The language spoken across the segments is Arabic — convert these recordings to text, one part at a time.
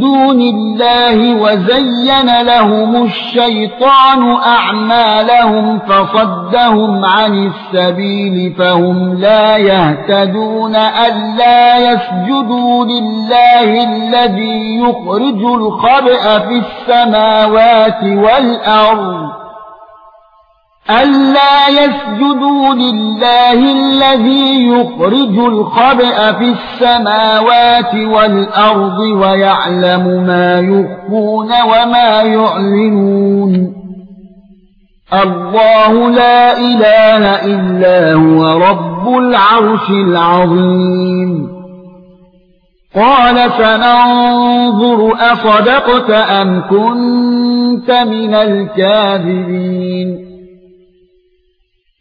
دُونِ اللَّهِ وَزَيَّنَ لَهُمُ الشَّيْطَانُ أَعْمَالَهُمْ فَصَدَّهُمْ عَنِ السَّبِيلِ فَهُمْ لَا يَهْتَدُونَ أَلَّا يَسْجُدُوا لِلَّهِ الَّذِي يُخْرِجُ الْخَبْءَ فِي السَّمَاوَاتِ وَالْأَرْضِ أَلَّا يَسْجُدُوا لِلَّهِ الَّذِي يُخْرِجُ الْخَبْءَ فِي السَّمَاوَاتِ وَالْأَرْضِ وَيَعْلَمُ مَا يُخْفُونَ وَمَا يُعْلِنُونَ. اللَّهُ لَا إِلَٰهَ إِلَّا هُوَ رَبُّ الْعَرْشِ الْعَظِيمِ. قَالَ فَنَنظُرُ أَصَدَقْتَ أَمْ كُنتَ مِنَ الْكَاذِبِينَ.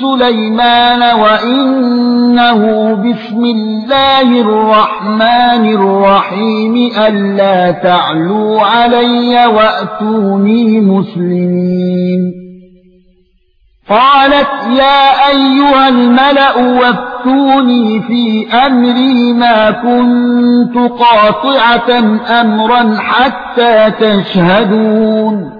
سليمان وإنه بسم الله الرحمن الرحيم ألا تعلوا علي وأتوني مسلمين. قالت يا أيها الملأ وافتوني في أمري ما كنت قاطعة أمرا حتى تشهدون.